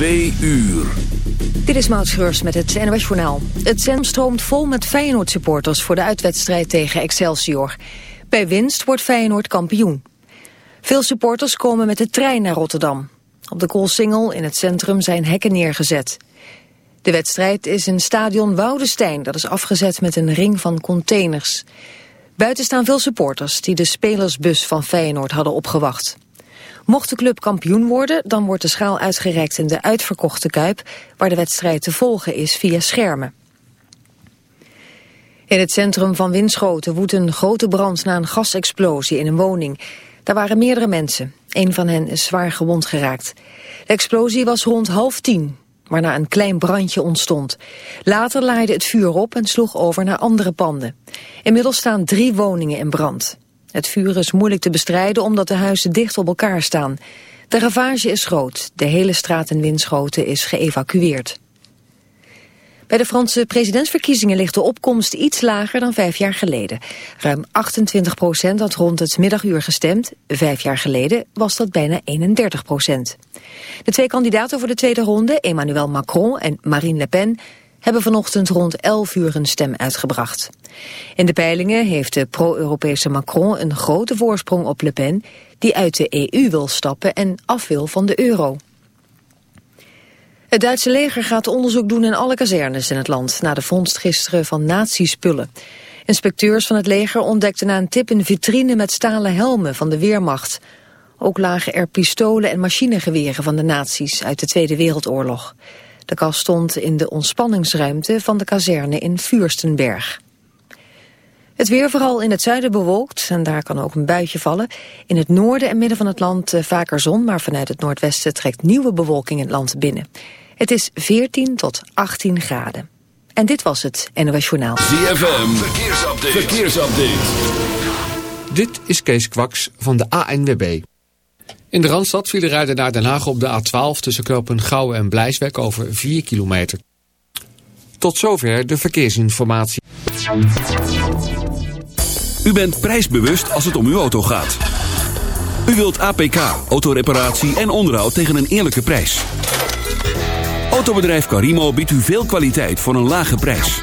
2 uur. Dit is Maud met het NOS Journaal. Het centrum stroomt vol met Feyenoord-supporters voor de uitwedstrijd tegen Excelsior. Bij winst wordt Feyenoord kampioen. Veel supporters komen met de trein naar Rotterdam. Op de Koolsingel in het centrum zijn hekken neergezet. De wedstrijd is in stadion Woudestein, dat is afgezet met een ring van containers. Buiten staan veel supporters die de spelersbus van Feyenoord hadden opgewacht. Mocht de club kampioen worden, dan wordt de schaal uitgereikt in de uitverkochte Kuip, waar de wedstrijd te volgen is via schermen. In het centrum van Winschoten woedt een grote brand na een gasexplosie in een woning. Daar waren meerdere mensen. Een van hen is zwaar gewond geraakt. De explosie was rond half tien, waarna een klein brandje ontstond. Later laaide het vuur op en sloeg over naar andere panden. Inmiddels staan drie woningen in brand. Het vuur is moeilijk te bestrijden omdat de huizen dicht op elkaar staan. De ravage is groot. De hele straat in Winschoten is geëvacueerd. Bij de Franse presidentsverkiezingen ligt de opkomst iets lager dan vijf jaar geleden. Ruim 28 procent had rond het middaguur gestemd. Vijf jaar geleden was dat bijna 31 procent. De twee kandidaten voor de tweede ronde, Emmanuel Macron en Marine Le Pen hebben vanochtend rond 11 uur een stem uitgebracht. In de peilingen heeft de pro-Europese Macron een grote voorsprong op Le Pen... die uit de EU wil stappen en af wil van de euro. Het Duitse leger gaat onderzoek doen in alle kazernes in het land... na de vondst gisteren van nazi-spullen. Inspecteurs van het leger ontdekten na een tip een vitrine met stalen helmen van de Weermacht. Ook lagen er pistolen en machinegeweren van de nazi's uit de Tweede Wereldoorlog. De kast stond in de ontspanningsruimte van de kazerne in Vuurstenberg. Het weer vooral in het zuiden bewolkt en daar kan ook een buitje vallen. In het noorden en midden van het land eh, vaker zon, maar vanuit het noordwesten trekt nieuwe bewolking het land binnen. Het is 14 tot 18 graden. En dit was het NOS Journaal. ZFM, verkeersupdate. verkeersupdate. Dit is Kees Kwaks van de ANWB. In de Randstad vielen rijden naar Den Haag op de A12 tussen knopen Gouwen en Blijswijk over 4 kilometer. Tot zover de verkeersinformatie. U bent prijsbewust als het om uw auto gaat. U wilt APK, autoreparatie en onderhoud tegen een eerlijke prijs. Autobedrijf Carimo biedt u veel kwaliteit voor een lage prijs.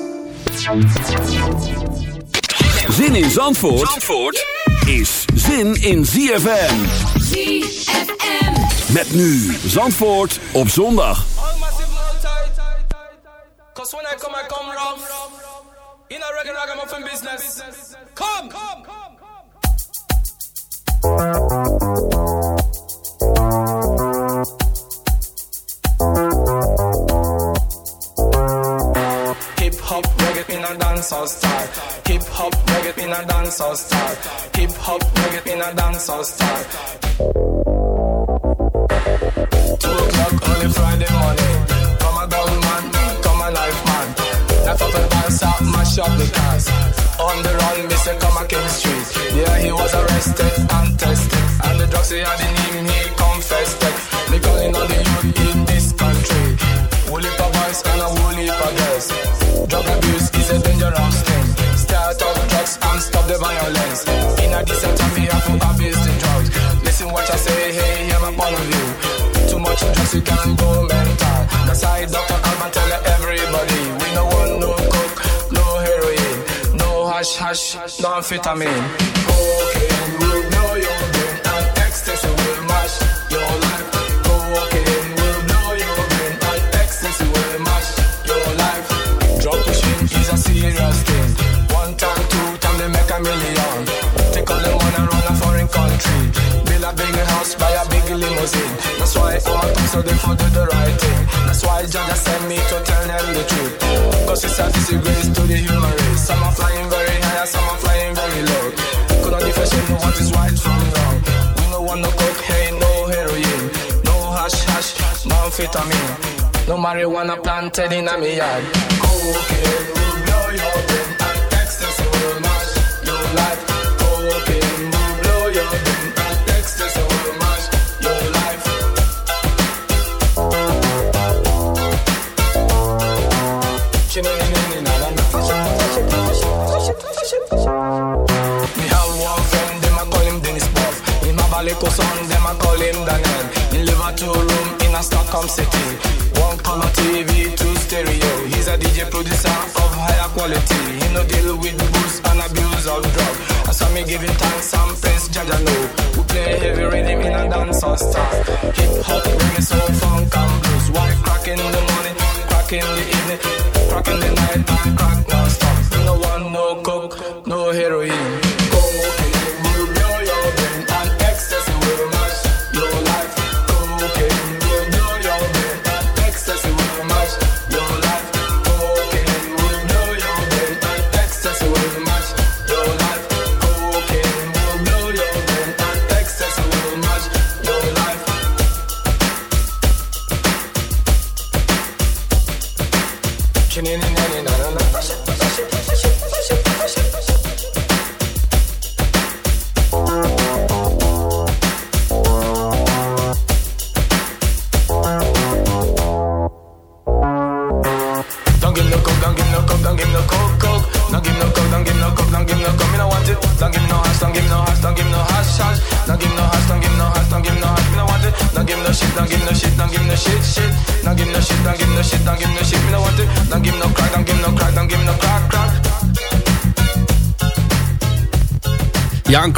Zin in Zandvoort, Zandvoort is zin in ZFM. ZFM. Met nu Zandvoort op zondag. Cause when I come, I come rough. In a reggae ragamuffin business. Come, come, a dancehall style. Hip hop reggae in a dancehall style. Hip hop reggae in a dancehall style. Two o'clock on a Friday morning. Come a down man, come a knife man. Knife up and dance up, mash up the cars. On the run, Mr. Come a King Street. Yeah, he was arrested and tested. And the drugs he had in him, he confessed. Me calling on the youth in this country. Woolly pa boys and a woolly pa girls. Drug abuse is a dangerous thing. Start up drugs and stop the violence. In a decent time, we have to abuse the drugs. Listen what I say, hey, hear my point of view. Too much drugs, you can go mental. That's why Dr. Alban tell everybody. We no want no coke, no heroin, no hash hash, no amphetamine. Will blow your brain One time, two time, they make a million. Take all the money and run a foreign country. Build a big house, buy a big limousine. That's why all so they for do the right thing. That's why just sent me to tell them the truth. Cause it's a disgrace to the human race. Some are flying very high, some are flying very low. Could not differentiate what is right from wrong. We no want no cocaine, no heroin, no hash hash, no amphetamine, no marijuana planted in a yard. Cocaine them I call him Daniel. He live a two room in a Stockholm city. One color TV stereo. He's a DJ producer of higher quality. He no deal with booze and abuse of drug. I saw me giving thanks and praise, Jaja know. We play heavy rhythm in a dancehall style. Hip hop, reggae, soul, funk and blues. White crack in the morning, crack in the evening, crack in the night, and crack non-stop. No one, no coke, no heroin.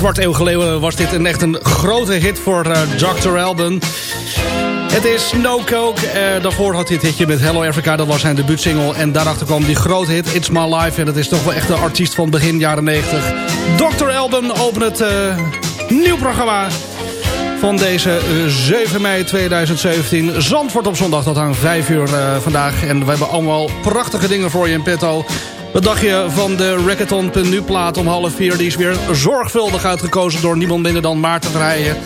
Kwart eeuw geleden was dit een echt een grote hit voor uh, Dr. Alban. Het is No Coke. Uh, daarvoor had hij het hitje met Hello Africa. Dat was zijn debuutsingle. En daarachter kwam die grote hit It's My Life. En dat is toch wel echt de artiest van begin jaren 90. Dr. Alban opent het uh, nieuw programma van deze 7 mei 2017. Zandvoort op zondag tot aan 5 uur vandaag. En we hebben allemaal prachtige dingen voor je in petto. Wat dacht je van de Rackathon.nu plaat om half vier? Die is weer zorgvuldig uitgekozen door niemand minder dan Maarten Verheijen.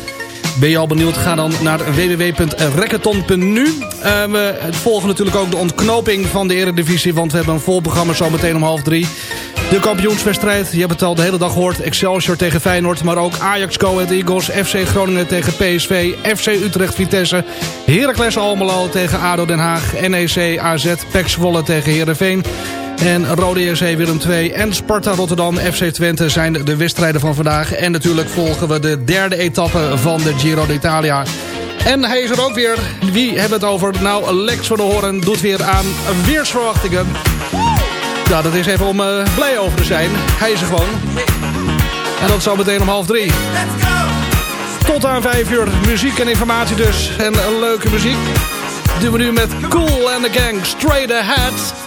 Ben je al benieuwd? Ga dan naar www.rackathon.nu. Uh, we volgen natuurlijk ook de ontknoping van de Eredivisie... want we hebben een vol programma zo meteen om half drie. De kampioenswedstrijd, je hebt het al de hele dag gehoord. Excelsior tegen Feyenoord, maar ook Ajax Go Ahead Eagles... FC Groningen tegen PSV, FC Utrecht Vitesse... Heracles Almelo tegen ADO Den Haag... NEC AZ, PEC Zwolle tegen Heerenveen... En Rode JC Willem II en Sparta Rotterdam FC Twente zijn de wedstrijden van vandaag. En natuurlijk volgen we de derde etappe van de Giro d'Italia. En hij is er ook weer. Wie hebben het over? Nou, Lex van der Hoorn doet weer aan weersverwachtingen. Nou, dat is even om uh, blij over te zijn. Hij is er gewoon. En dat zal meteen om half drie. Tot aan vijf uur muziek en informatie dus. En leuke muziek. Doen we nu met Cool and the Gang Straight Ahead.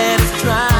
let us try.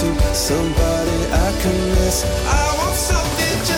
to, somebody I can miss. I want something just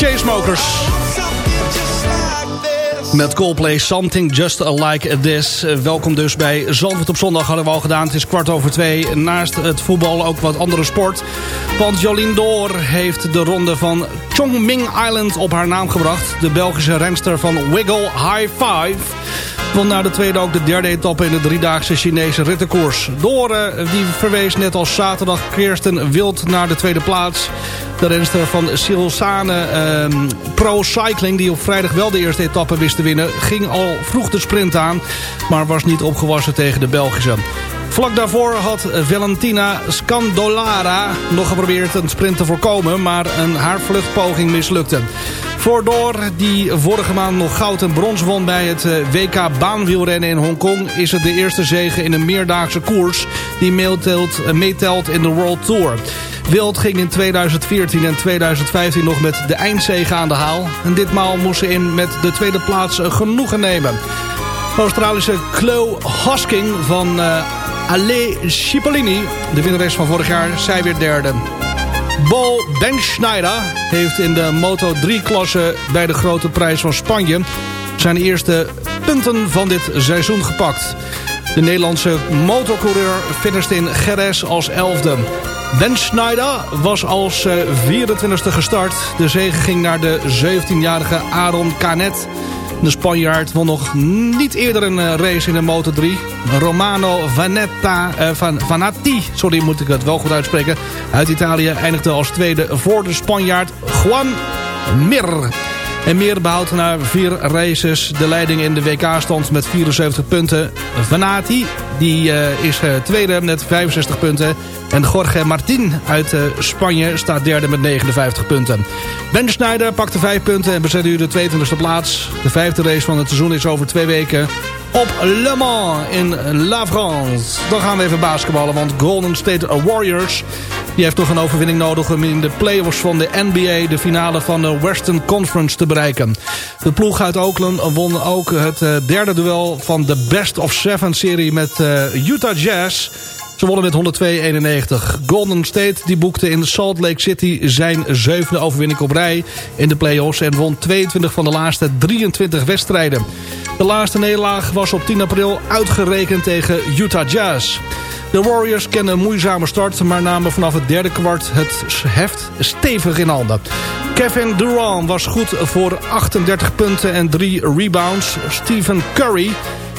Chainsmokers. Met Coldplay Something Just Like This. Eh, Welkom dus bij Zandvoort op zondag hadden we al gedaan. Het is kwart over twee. Naast het voetbal ook wat andere sport. Want Jolien Door heeft de ronde van Chongming Island op haar naam gebracht. De Belgische renster van Wiggle High Five. Won na de tweede ook de derde etappe in de driedaagse Chinese rittenkoers. Door eh, die verwees net als zaterdag Kirsten Wild naar de tweede plaats. De renster van Silsane ehm, Pro Cycling, die op vrijdag wel de eerste etappe wist te winnen... ging al vroeg de sprint aan, maar was niet opgewassen tegen de Belgische. Vlak daarvoor had Valentina Scandolara nog geprobeerd een sprint te voorkomen... maar een haar vluchtpoging mislukte. Voordoor, die vorige maand nog goud en brons won bij het eh, WK baanwielrennen in Hongkong... is het de eerste zege in een meerdaagse koers die meetelt, eh, meetelt in de World Tour. Wild ging in 2014 en 2015 nog met de eindzege aan de haal. En ditmaal moest ze in met de tweede plaats een genoegen nemen. Australische Chloe Hosking van eh Ale Cipollini, de winnares van vorig jaar, zij weer derde. Bo Benschneider heeft in de Moto3-klasse bij de grote prijs van Spanje... zijn eerste punten van dit seizoen gepakt. De Nederlandse motorcoureur finishte in Jerez als elfde. Ben Schneider was als 24e eh, gestart. De zege ging naar de 17-jarige Aaron Canet. De Spanjaard won nog niet eerder een eh, race in de Moto 3. Romano Vanetta, uh, Van, Vanatti, sorry moet ik het wel goed uitspreken, uit Italië eindigde als tweede voor de Spanjaard Juan Mir. En Meer behoudt na vier races de leiding in de WK-stand met 74 punten. Vanati die, uh, is uh, tweede met 65 punten. En Jorge Martin uit uh, Spanje staat derde met 59 punten. Ben Schneider pakte 5 punten en bezet nu de 22e plaats. De vijfde race van het seizoen is over twee weken op Le Mans in La France. Dan gaan we even basketballen, want Golden State Warriors... die heeft nog een overwinning nodig om in de playoffs van de NBA... de finale van de Western Conference te bereiken. De ploeg uit Oakland won ook het eh, derde duel van de Best of Seven serie met uh, Utah Jazz... Ze wonnen met 102-91. Golden State die boekte in Salt Lake City zijn zevende overwinning op rij in de playoffs... en won 22 van de laatste 23 wedstrijden. De laatste nederlaag was op 10 april uitgerekend tegen Utah Jazz. De Warriors kennen een moeizame start, maar namen vanaf het derde kwart het heft stevig in handen. Kevin Durant was goed voor 38 punten en 3 rebounds. Stephen Curry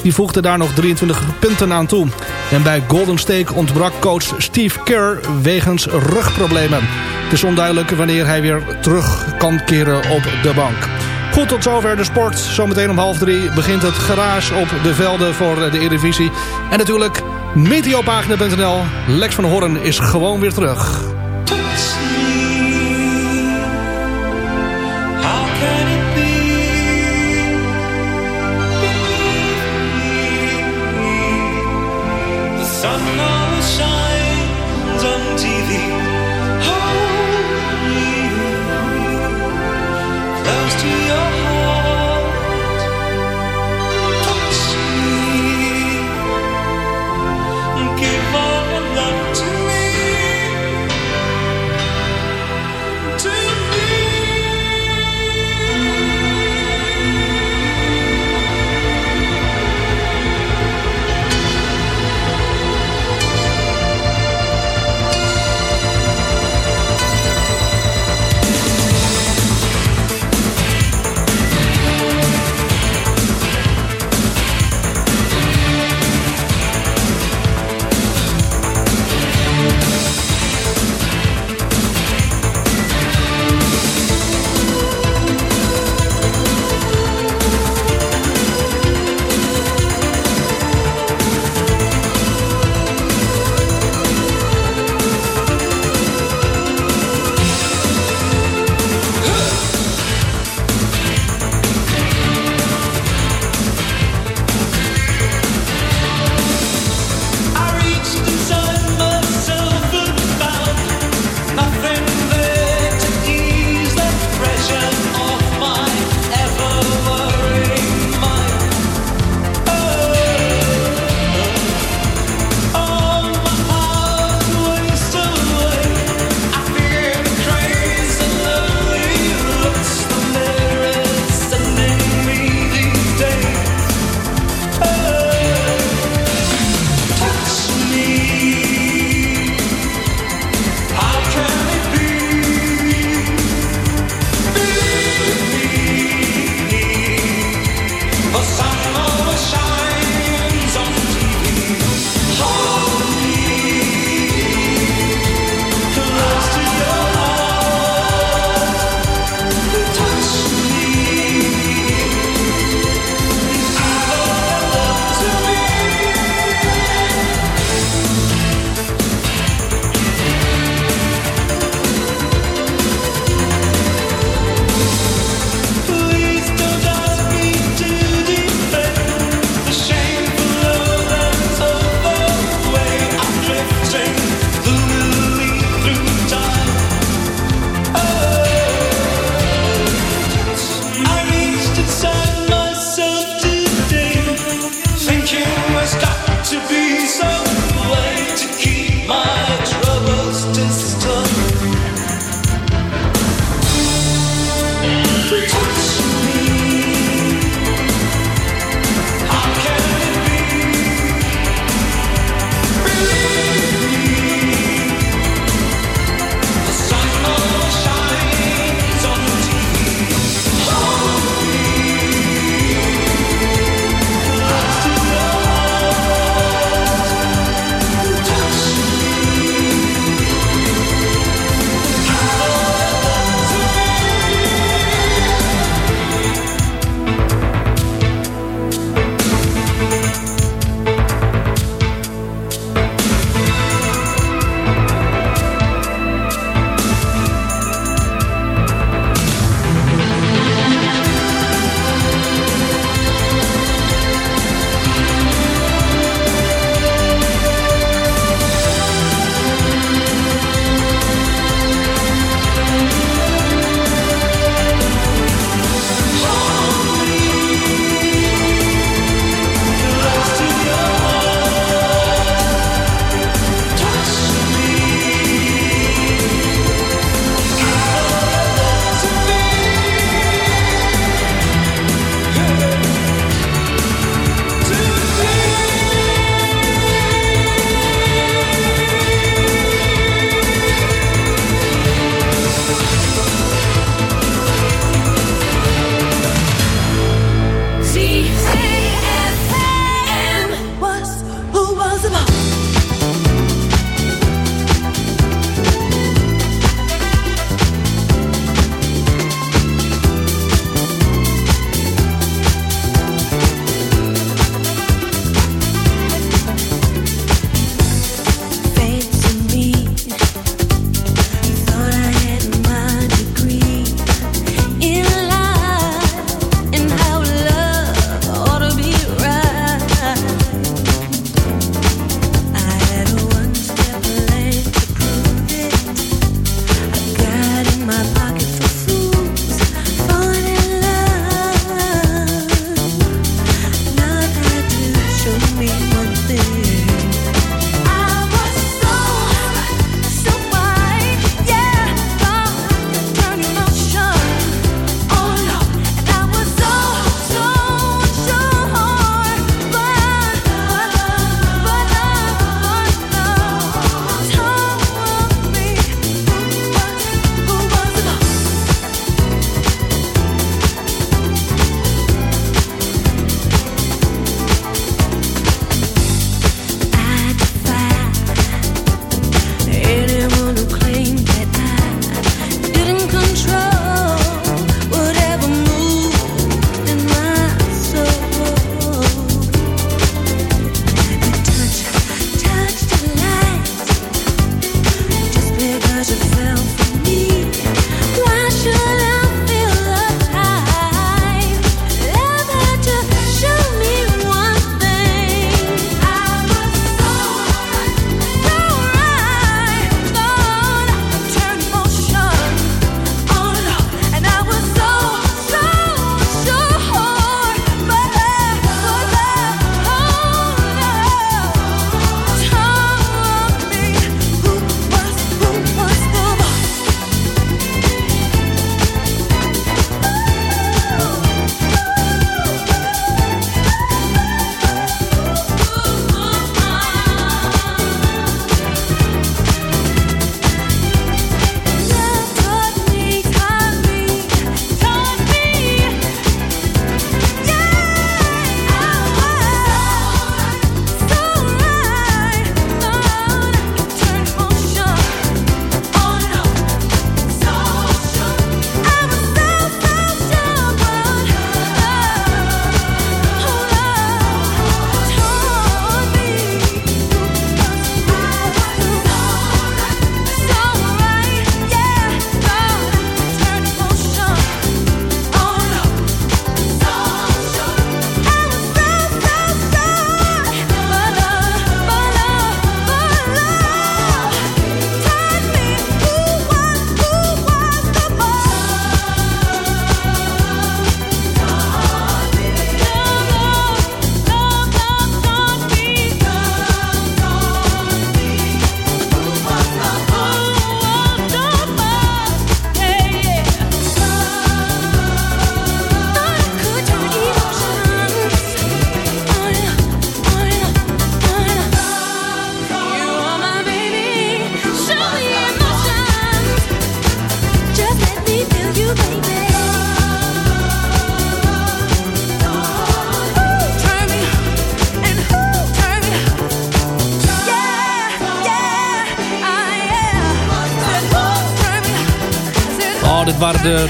die voegde daar nog 23 punten aan toe. En bij Golden State ontbrak coach Steve Kerr wegens rugproblemen. Het is onduidelijk wanneer hij weer terug kan keren op de bank. Goed, tot zover de sport. Zometeen om half drie begint het garage op de velden voor de Eredivisie. En natuurlijk meteopagina.nl. Lex van Horn is gewoon weer terug. love.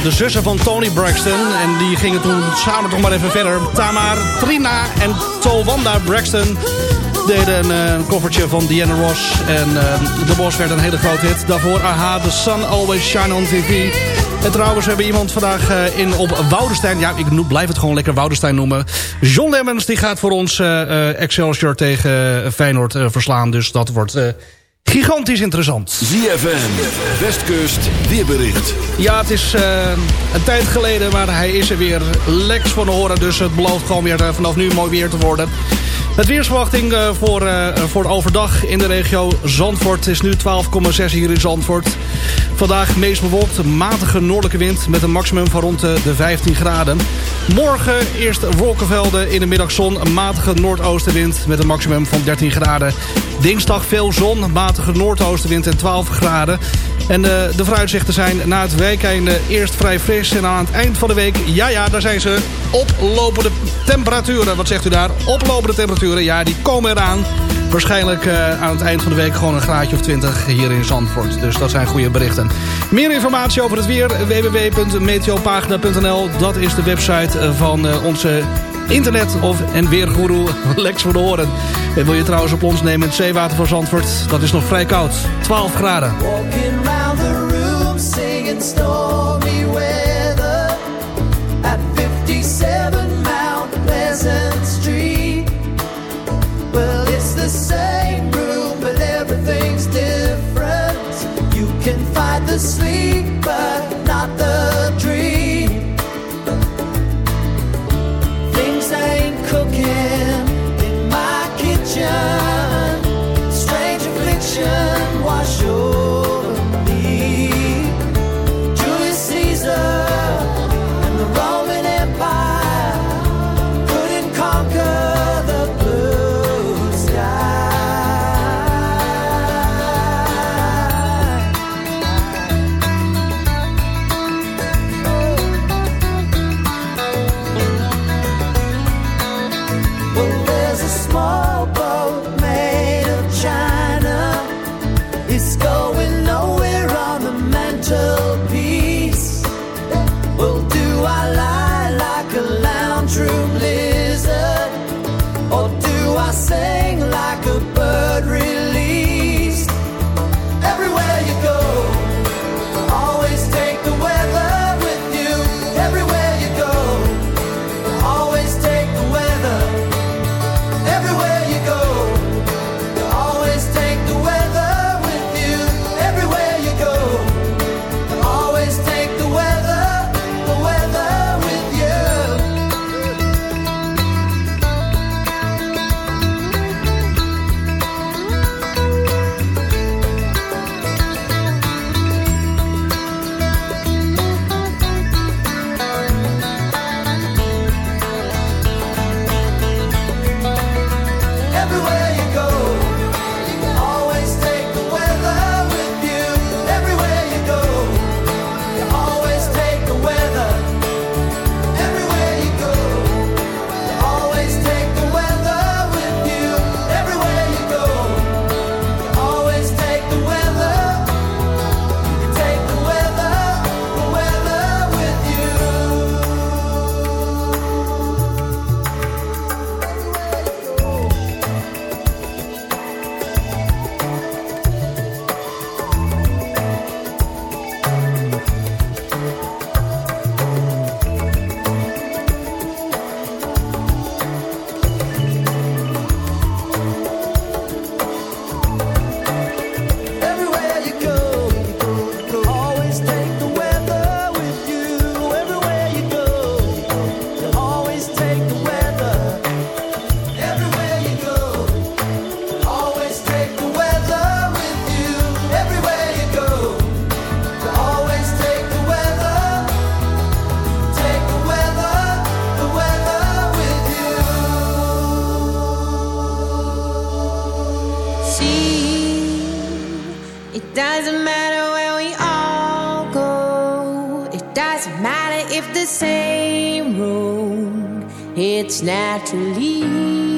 De, zussen van Tony Braxton. En die gingen toen samen toch maar even verder. Tamar, Trina en Towanda Braxton deden een, uh, koffertje van Diana Ross. En uh, De Bos werd een hele grote hit. Daarvoor Aha, The Sun Always Shine on TV. En trouwens, we hebben iemand vandaag uh, in op Woudenstein. Ja, ik blijf het gewoon lekker Woudenstein noemen. John Lemmens, die gaat voor ons Excelsior tegen Feyenoord verslaan. Dus dat wordt gigantisch interessant. ZFM, Westkust, weerbericht. Ja, het is uh, een tijd geleden, maar hij is er weer. Lex van de horen, dus het belooft gewoon weer vanaf nu mooi weer te worden. Het weersverwachting uh, voor, uh, voor overdag in de regio Zandvoort is nu 12,6 hier in Zandvoort. Vandaag meest bewolkt, matige noordelijke wind met een maximum van rond de 15 graden. Morgen eerst wolkenvelden in de middagzon, matige noordoostenwind met een maximum van 13 graden. Dinsdag veel zon, matige noordoostenwind en 12 graden. En de, de vooruitzichten zijn na het weekeinde eerst vrij fris. En aan het eind van de week, ja ja, daar zijn ze oplopende temperaturen. Wat zegt u daar? Oplopende temperaturen, ja, die komen eraan. Waarschijnlijk uh, aan het eind van de week gewoon een graadje of 20 hier in Zandvoort. Dus dat zijn goede berichten. Meer informatie over het weer, www.meteopagina.nl. Dat is de website van uh, onze internet- of en weergoeroe Lex voor de Horen. En wil je trouwens op ons nemen in het zeewater van Zandvoort? Dat is nog vrij koud. 12 graden. Singing stormy weather. At 57 Mount Pleasant Street. Well, it's the same room, but everything's different. You can the sleep, but not the It's naturally.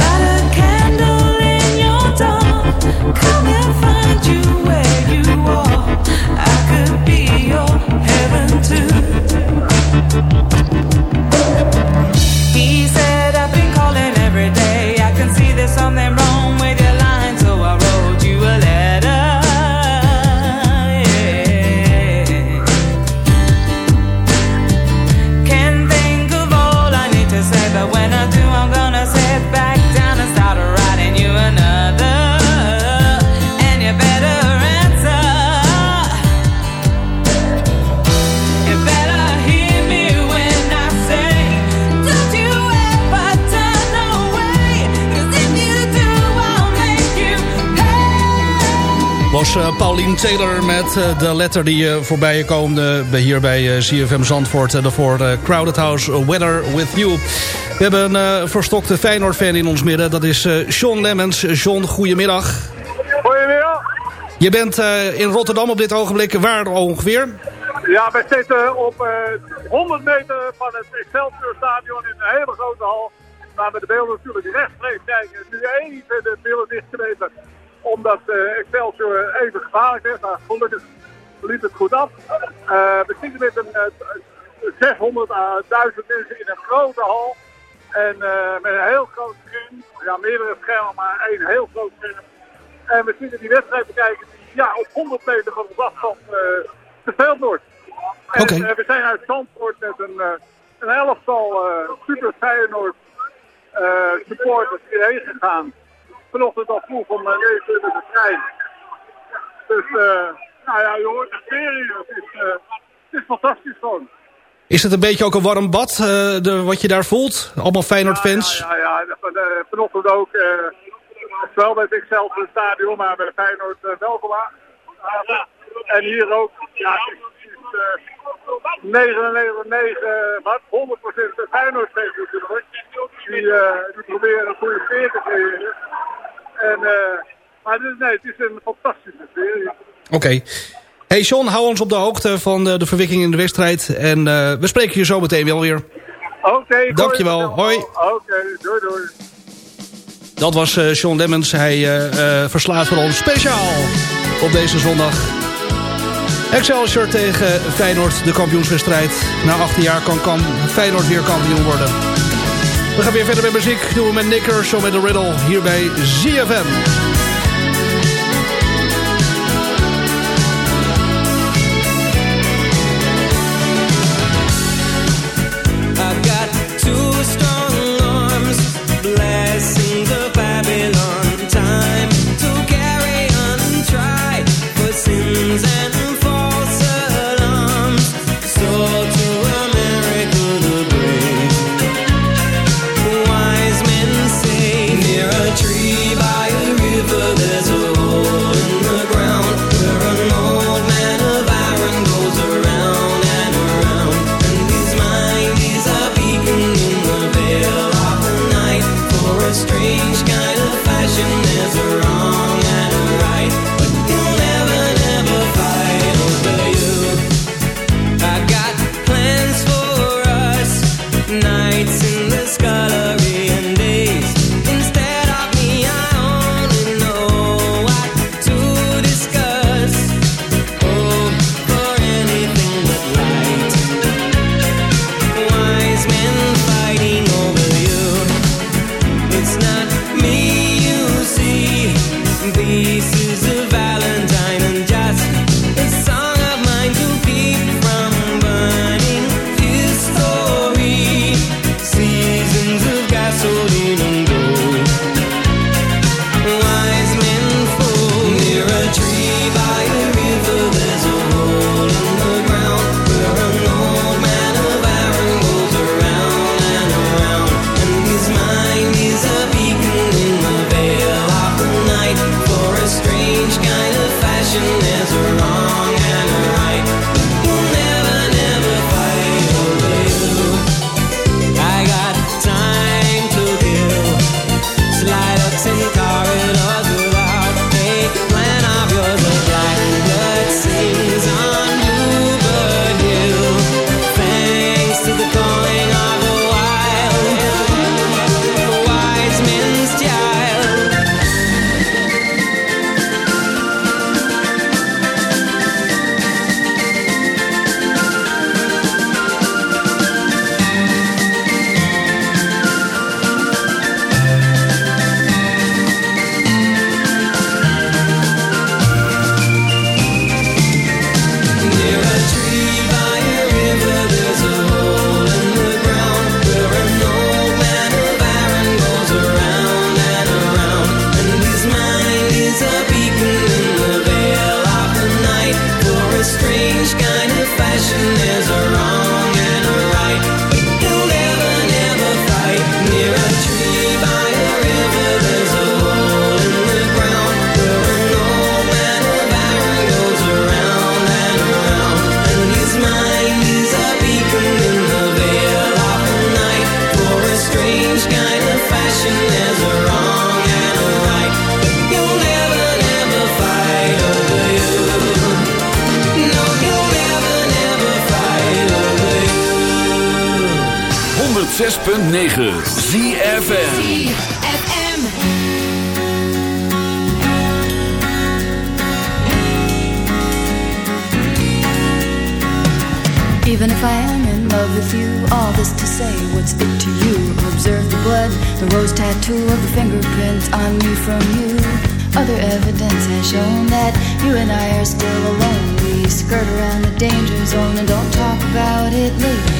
Para eh, Paulien Taylor met eh, de letter die uh, voorbij komt bij hier bij eh, CFM Zandvoort. En daarvoor eh, Crowded House, Weather With You. We hebben een eh, verstokte Feyenoord-fan in ons midden. Dat is eh John Lemmens. John, goedemiddag. Goedemiddag. Je bent eh, in Rotterdam op dit ogenblik. Waar ongeveer? Ja, wij zitten op eh 100 meter van het Excelsior Stadion in een hele grote hal. Waar we de beelden natuurlijk rechtstreeks kijken. Nu even de beelden dichtgeknepen. Omdat eh, Excelsior even gevaarlijk is. Maar gelukkig liep het goed af. Eh, we zitten met een eh, 600 à 1000 mensen in een grote hal. En eh, met een heel groot scherm. Ja, meerdere schermen, maar één heel groot scherm. En we zitten die wedstrijd te kijken die ja, op 100 meter van ons afstand eh gespeeld wordt. En eh, we zijn uit Zandvoort met een, eh, een elftal eh, super Feyenoord eh, supporters hierheen gegaan. Vanochtend al vroeg om uh, 9 uur met de trein. Dus eh, nou ja, je hoort de sfeer hier. Het is, eh, het is fantastisch gewoon. Is het een beetje ook een warm bad, eh, de, wat je daar voelt? Allemaal Feyenoord-fans? Ja, ja, ja, van, eh, vanochtend ook. eh zowel bij het Excelsior Stadion, maar bij de Feyenoord welkom aan. En hier ook. Ja, het is, het is uh, 99, wat? 100% de Feyenoord fans natuurlijk. Die, uh, die proberen een goede sfeer te creëren. En, uh, maar dit, nee, het is een fantastische sfeer hier. Oké. Hey John, hou ons op de hoogte van de, de verwikking in de wedstrijd. En uh, we spreken je zo meteen wel weer. Oké. Okay, Dankjewel. Hoi. Oké, okay, doei doei. Dat was John Lemmens. Hij uh, verslaat voor ons speciaal op deze zondag. Excelsior tegen Feyenoord, de kampioenswedstrijd. Na 18 jaar kan, kan Feyenoord weer kampioen worden. We gaan weer verder met muziek. Doen we met Nicker, zo met de Riddle. Hier bij ZFM. fashion is a 106.9 ZFM. ZFM. Even if I am in love with you, all this to say, what's it to you? Observe the blood, the rose tattoo of the fingerprint on me from you. Other evidence has shown that you and I are still alone. We skirt around the danger zone and don't talk about it later.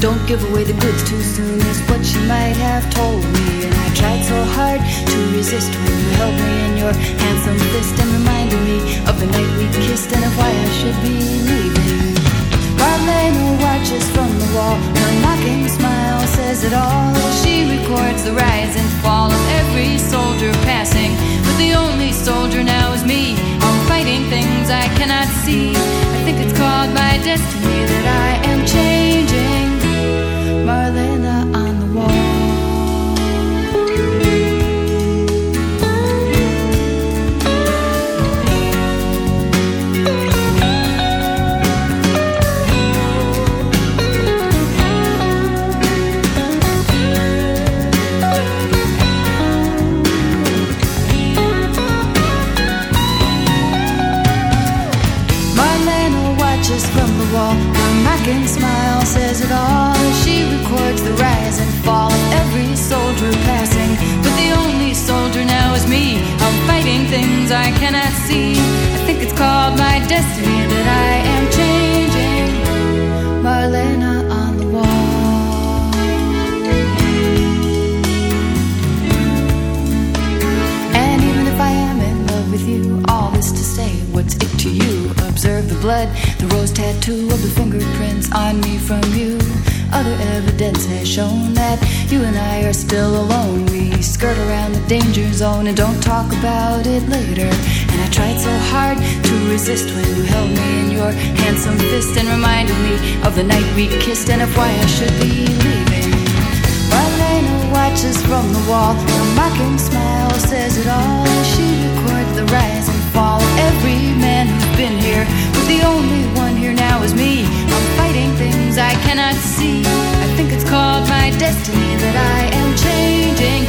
Don't give away the goods too soon is what she might have told me. And I tried so hard to resist when you held me in your handsome fist and reminded me of the night we kissed and of why I should be leaving. Marlena watches from the wall. Her mocking smile says it all. She records the rise and fall and don't talk about it later. And I tried so hard to resist when you held me in your handsome fist and reminded me of the night we kissed and of why I should be leaving. Marlena watches from the wall. Her mocking smile says it all. She records the rise and fall of every man who's been here. But the only one here now is me. I'm fighting things I cannot see. I think it's called my destiny that I am changing,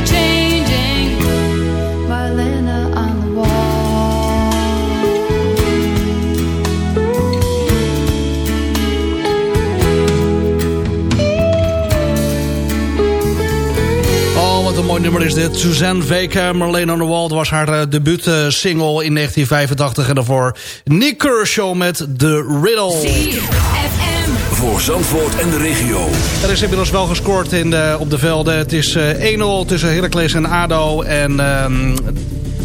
mooi nummer is dit. Suzanne Veke, Marlene on the Wall was haar uh, debuutsingle in 1985. En daarvoor Nick Kershaw met The Riddle. Voor Zandvoort en de regio. Er is inmiddels wel gescoord in de, op de velden. Het is eh, 1-0 tussen Heracles en ADO. En ehm,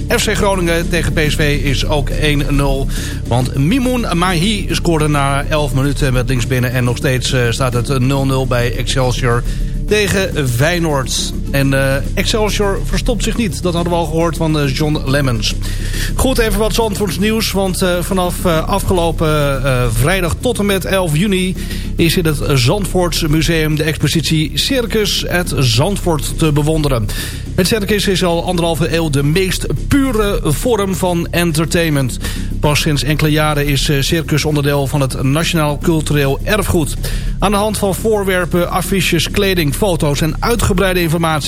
FC Groningen tegen PSV is ook 1-0. Want Mimoun Mahi scoorde na 11 minuten met links binnen. En nog steeds eh, staat het 0-0 bij Excelsior tegen Feyenoord. En eh, Excelsior verstopt zich niet. Dat hadden we al gehoord van eh, John Lemmens. Goed, even wat Zandvoorts nieuws. Want eh, vanaf afgelopen vrijdag tot en met 11 juni is in het Zandvoorts Museum de expositie Circus het Zandvoort te bewonderen. Het circus is al anderhalve eeuw de meest pure vorm van entertainment. Pas sinds enkele jaren is circus onderdeel van het Nationaal Cultureel Erfgoed. Aan de hand van voorwerpen, affiches, kleding, foto's en uitgebreide informatie...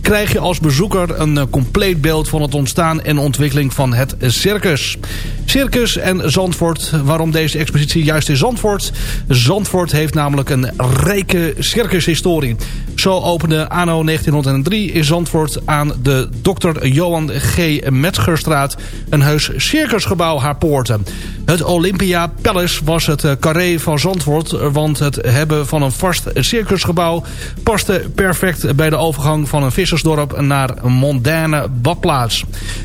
krijg je als bezoeker een eh, compleet beeld van het ontstaan en ontwikkeling van het circus. Circus en Zandvoort. Waarom deze expositie juist in Zandvoort? Zandvoort heeft namelijk een rijke circushistorie. Zo opende anno 1903 in Zandvoort aan de Dr. Johan G. Metzgerstraat... een heus circusgebouw haar poorten. Het Olympia Palace was het eh, carré van Zandvoort... want het hebben van een vast circusgebouw... paste perfect bij de overgang van een vissersdorp naar een mondaine badplaats.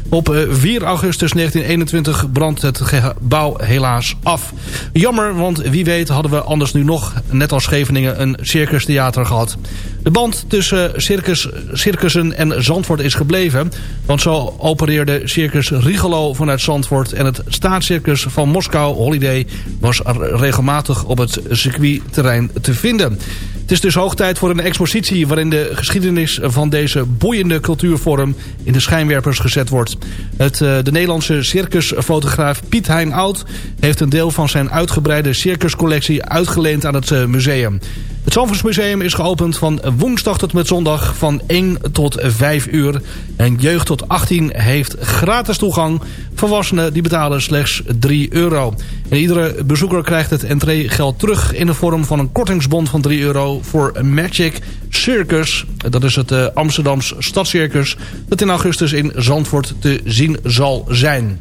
Op eh, 4 augustus 1921 brandt het gebouw helaas af. Jammer, want wie weet hadden we anders nu nog, net als Scheveningen, een circustheater gehad. De band tussen circus, circussen en Zandvoort is gebleven. Want zo opereerde Circus Rigolo vanuit Zandvoort... en het staatscircus van Moskou, Holiday... was regelmatig op het circuitterrein te vinden. Het is dus hoog tijd voor een expositie... waarin de geschiedenis van deze boeiende cultuurvorm... in de schijnwerpers gezet wordt. Het, uh, de Nederlandse circusfotograaf Piet Hein Oud... heeft een deel van zijn uitgebreide circuscollectie uitgeleend aan het uh, museum. Het Zandvoortsmuseum is geopend van woensdag tot met zondag van 1 tot 5 uur. En jeugd tot 18 heeft gratis toegang. Volwassenen die betalen slechts 3 euro. En iedere bezoeker krijgt het entreegeld terug in de vorm van een kortingsbon van 3 euro voor Magic Circus. Dat is het uh, Amsterdams Stadscircus dat in augustus in Zandvoort te zien zal zijn.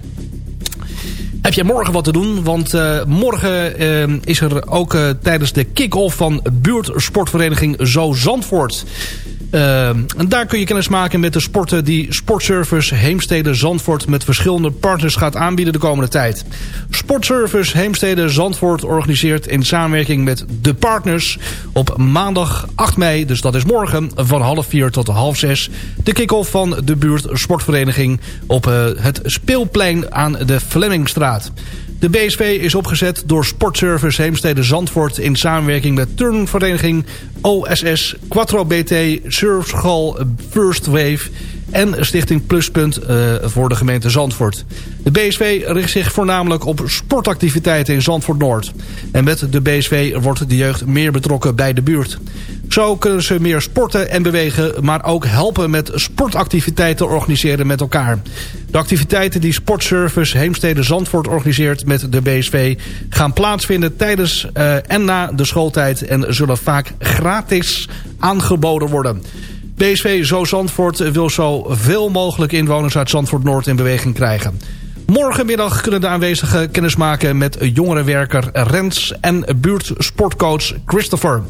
Heb je morgen wat te doen? Want uh, morgen uh, is er ook uh, tijdens de kick-off van buurtsportvereniging Zo Zandvoort. En daar kun je kennis maken met de sporten die Sportservice Heemstede Zandvoort met verschillende partners gaat aanbieden de komende tijd. Sportservice Heemstede Zandvoort organiseert in samenwerking met de partners op maandag 8 mei, dus dat is morgen, van half 4 tot half 6, de kick-off van de buurtsportvereniging op het speelplein aan de Flemmingstraat. De BSV is opgezet door Sportservice Heemstede Zandvoort... in samenwerking met turnvereniging OSS, Quattro BT, Surfschool First Wave... en Stichting Pluspunt uh, voor de gemeente Zandvoort. De BSV richt zich voornamelijk op sportactiviteiten in Zandvoort Noord. En met de BSV wordt de jeugd meer betrokken bij de buurt. Zo kunnen ze meer sporten en bewegen, maar ook helpen met sportactiviteiten organiseren met elkaar. De activiteiten die Sportservice Heemstede Zandvoort organiseert met de BSV... gaan plaatsvinden tijdens uh, en na de schooltijd en zullen vaak gratis aangeboden worden. BSV Zo Zandvoort wil zo veel mogelijk inwoners uit Zandvoort Noord in beweging krijgen. Morgenmiddag kunnen de aanwezigen kennismaken met jongerenwerker Rens en buurtsportcoach Christopher.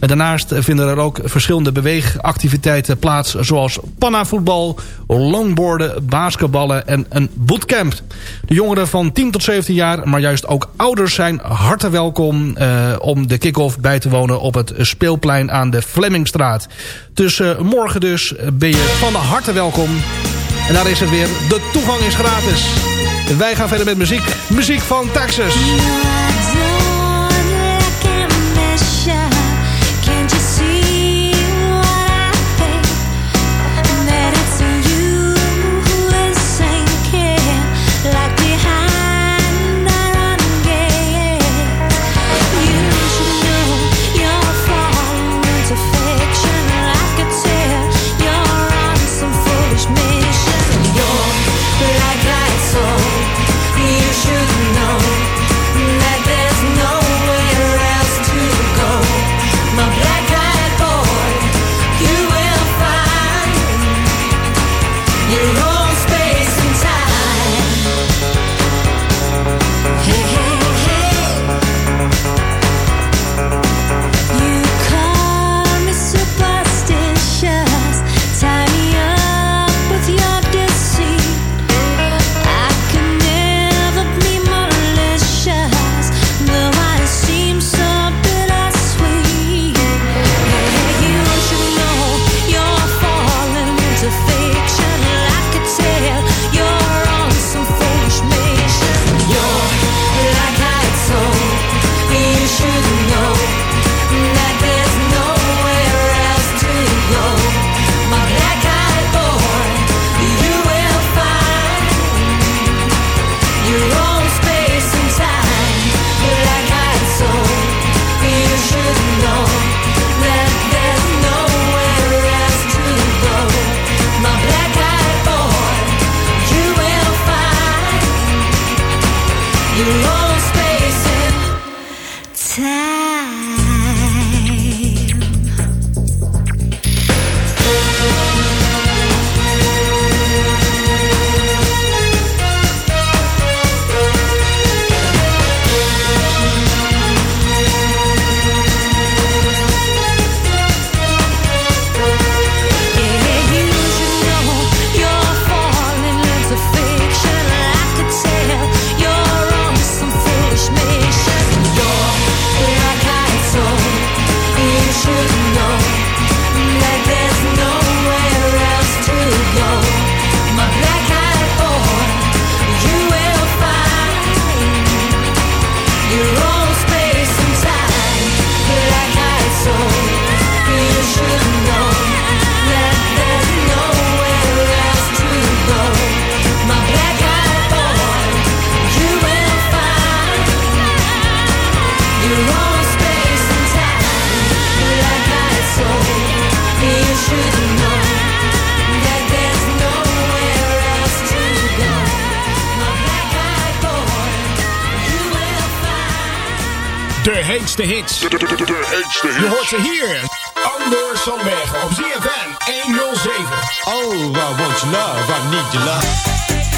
Daarnaast vinden er ook verschillende beweegactiviteiten plaats... zoals pannavoetbal, longboarden, basketballen en een bootcamp. De jongeren van 10 tot 17 jaar, maar juist ook ouders zijn harte welkom... Uh, om de kick-off bij te wonen op het speelplein aan de Flemmingstraat. Dus uh, morgen dus ben je van de harte welkom. En daar is het weer. De toegang is gratis. Wij gaan verder met muziek. Muziek van Texas. grootste hits. De, de, de, hits. Je hoort ze hier. Andor Sandbergen op ZFM 107. Oh, I want love, I need your love.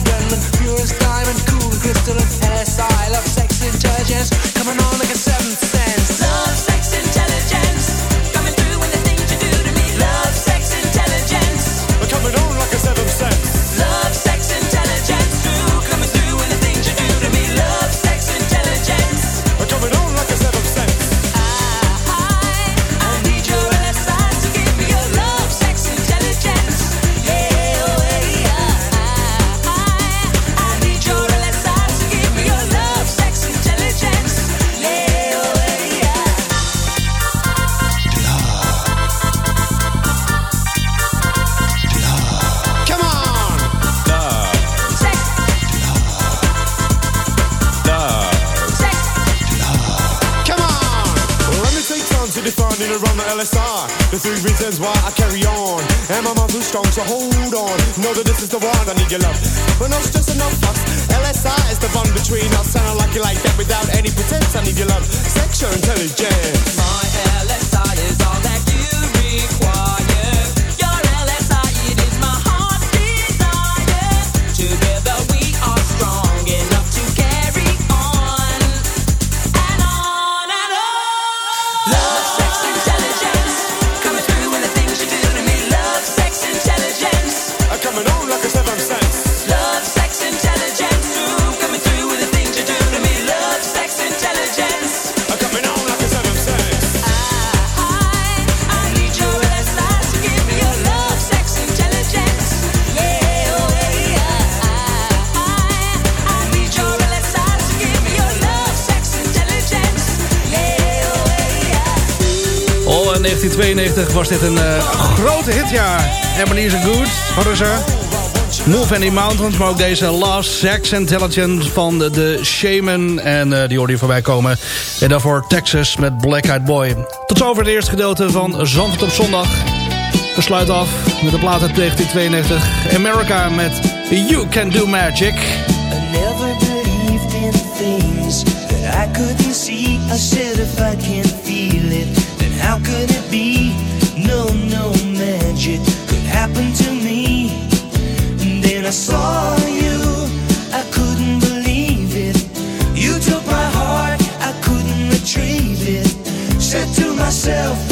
than the diamond, cool crystal and hair style. So hold on, know that this is the one I need your love. But no, 1992 was dit een uh, grote hit, ja. Ebenezer Good, hadden ze. Move Any Mountains, maar ook deze Last Sex Intelligence van de, de Shaman. En eh, die hoorde je voorbij komen. En daarvoor Texas met Black Eyed Boy. Tot zover het eerste gedeelte van Zandvoort op zondag. We sluiten af met de plaat uit 1992. America met You Can Do Magic. I couldn't see. I said if I can't feel it. How could it be? No, no magic could happen to me. And then I saw you, I couldn't believe it. You took my heart, I couldn't retrieve it. Said to myself,